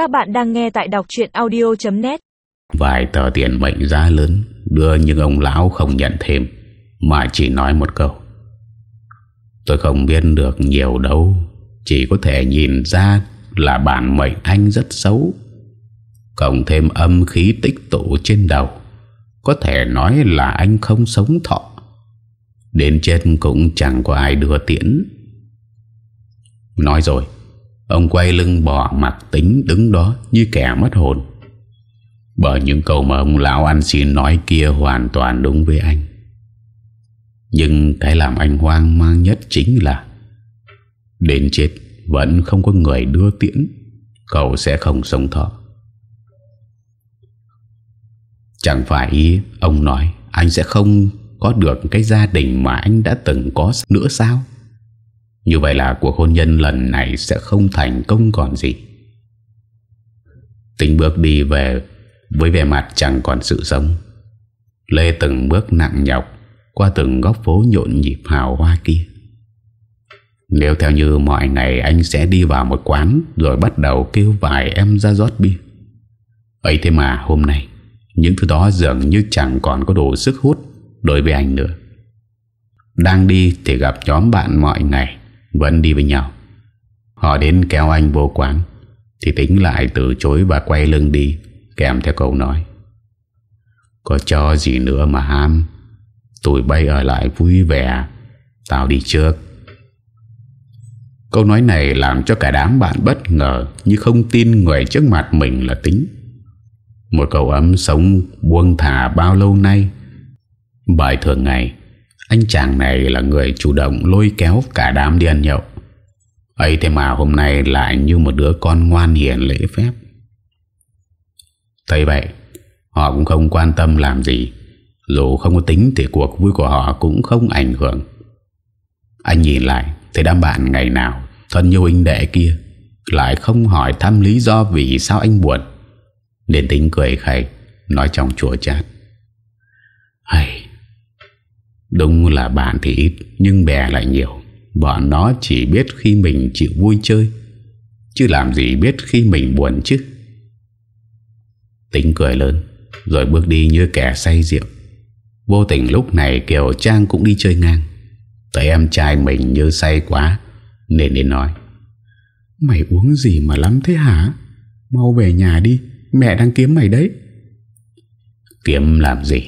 Các bạn đang nghe tại đọc chuyện audio.net Vài tờ tiền mệnh giá lớn, Đưa nhưng ông lão không nhận thêm, Mà chỉ nói một câu. Tôi không biết được nhiều đâu, Chỉ có thể nhìn ra Là bản mệnh anh rất xấu. Cộng thêm âm khí tích tụ trên đầu, Có thể nói là anh không sống thọ. Đến chết cũng chẳng có ai đưa tiễn. Nói rồi Ông quay lưng bỏ mặt tính đứng đó như kẻ mất hồn. Bởi những câu mà ông lão ăn xin nói kia hoàn toàn đúng với anh. Nhưng cái làm anh hoang mang nhất chính là Đến chết vẫn không có người đưa tiễn, Cậu sẽ không sống thọ. Chẳng phải ý ông nói Anh sẽ không có được cái gia đình mà anh đã từng có nữa sao? Như vậy là cuộc hôn nhân lần này sẽ không thành công còn gì. Tính bước đi về Với vẻ mặt chẳng còn sự sống. Lê từng bước nặng nhọc Qua từng góc phố nhộn nhịp hào hoa kia. Nếu theo như mọi ngày, Anh sẽ đi vào một quán Rồi bắt đầu kêu vài em ra rót bia. Ấy thế mà hôm nay, Những thứ đó dường như chẳng còn có đủ sức hút Đối với anh nữa. Đang đi thì gặp nhóm bạn mọi ngày. Vẫn đi với nhau. Họ đến kéo anh vô quán, Thì tính lại từ chối và quay lưng đi, Kèm theo câu nói. Có cho gì nữa mà ham? Tụi bay ở lại vui vẻ. Tao đi trước. Câu nói này làm cho cả đám bạn bất ngờ Như không tin người trước mặt mình là tính. Một cậu ấm sống buông thả bao lâu nay? Bài thường ngày anh chàng này là người chủ động lôi kéo cả đám đi ăn nhậu. Ấy thế mà hôm nay lại như một đứa con ngoan hiền lễ phép. Thấy vậy, Họ cũng không quan tâm làm gì. Dù không có tính thì cuộc vui của họ cũng không ảnh hưởng. Anh nhìn lại, Thấy đám bạn ngày nào, Thân yêu huynh đệ kia, Lại không hỏi thăm lý do vì sao anh buồn. Nên tính cười khẩy, Nói trong chùa chát. Hay Đúng là bạn thì ít, Nhưng bè lại nhiều. Bọn nó chỉ biết khi mình chịu vui chơi. Chứ làm gì biết khi mình buồn chứ? Tính cười lớn, Rồi bước đi như kẻ say rượu. Vô tình lúc này Kiều Trang cũng đi chơi ngang. Thấy em trai mình như say quá, Nên đến nói. Mày uống gì mà lắm thế hả? Mau về nhà đi, Mẹ đang kiếm mày đấy. Kiếm làm gì?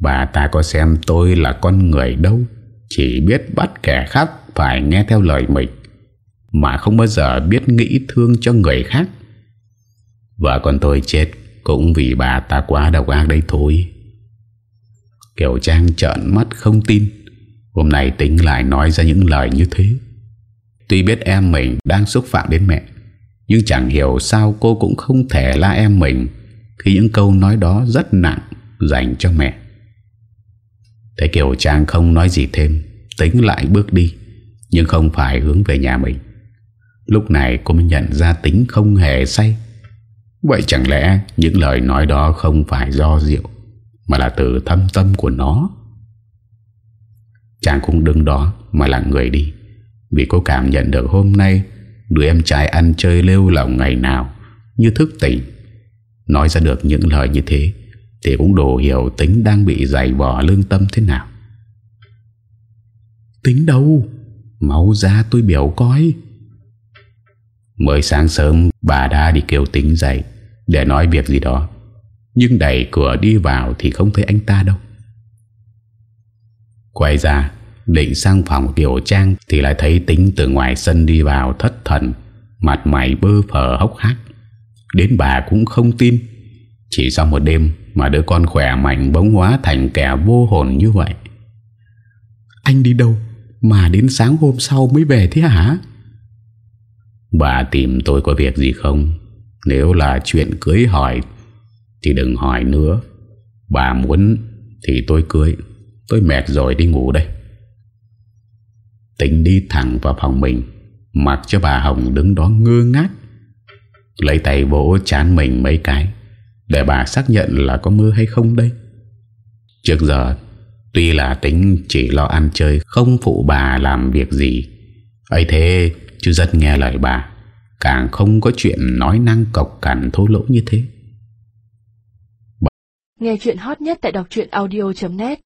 Bà ta có xem tôi là con người đâu, Chỉ biết bắt kẻ khác Phải nghe theo lời mình, Mà không bao giờ biết nghĩ thương cho người khác. Vợ con tôi chết Cũng vì bà ta quá độc ác đấy thôi. Kiều Trang trợn mắt không tin, Hôm nay tính lại nói ra những lời như thế. Tuy biết em mình đang xúc phạm đến mẹ, Nhưng chẳng hiểu sao cô cũng không thể la em mình Khi những câu nói đó rất nặng dành cho mẹ thế Kiều Trang không nói gì thêm, Tính lại bước đi, Nhưng không phải hướng về nhà mình. Lúc này cô mới nhận ra tính không hề say. Vậy chẳng lẽ Những lời nói đó không phải do rượu, Mà là từ thâm tâm của nó? Chàng cũng đứng đó Mà là người đi, Vì cô cảm nhận được hôm nay Đứa em trai ăn chơi lêu lỏng ngày nào, Như thức tỉnh. Nói ra được những lời như thế thì cũng đủ hiểu tính đang bị dày vò lương tâm thế nào. Tính đâu? Máu ra tôi biểu coi. Mới sáng sớm Bà đã đi kêu tính dậy Để nói việc gì đó. Nhưng đẩy cửa đi vào Thì không thấy anh ta đâu. Quay ra Định sang phòng Kiều Trang Thì lại thấy tính từ ngoài sân đi vào thất thần Mặt mày bơ phờ hốc hác. Đến bà cũng không tin. Chỉ sau một đêm mà đứa con khỏe mạnh bóng hóa thành kẻ vô hồn như vậy. Anh đi đâu Mà đến sáng hôm sau mới về thế hả? Bà tìm tôi có việc gì không? Nếu là chuyện cưới hỏi Thì đừng hỏi nữa. Bà muốn Thì tôi cưới. Tôi mệt rồi đi ngủ đây. Tính đi thẳng vào phòng mình Mặc cho bà Hồng đứng đó ngơ ngác. Lấy tay vỗ chán mình mấy cái để bà xác nhận là có mưa hay không đây? Trước giờ, Tuy là tính chỉ lo ăn chơi, Không phụ bà làm việc gì. Ấy thế, chứ rất nghe lời bà, Càng không có chuyện nói năng cọc cằn thô lỗ như thế. Nghe chuyện hot nhất tại đọc audio.net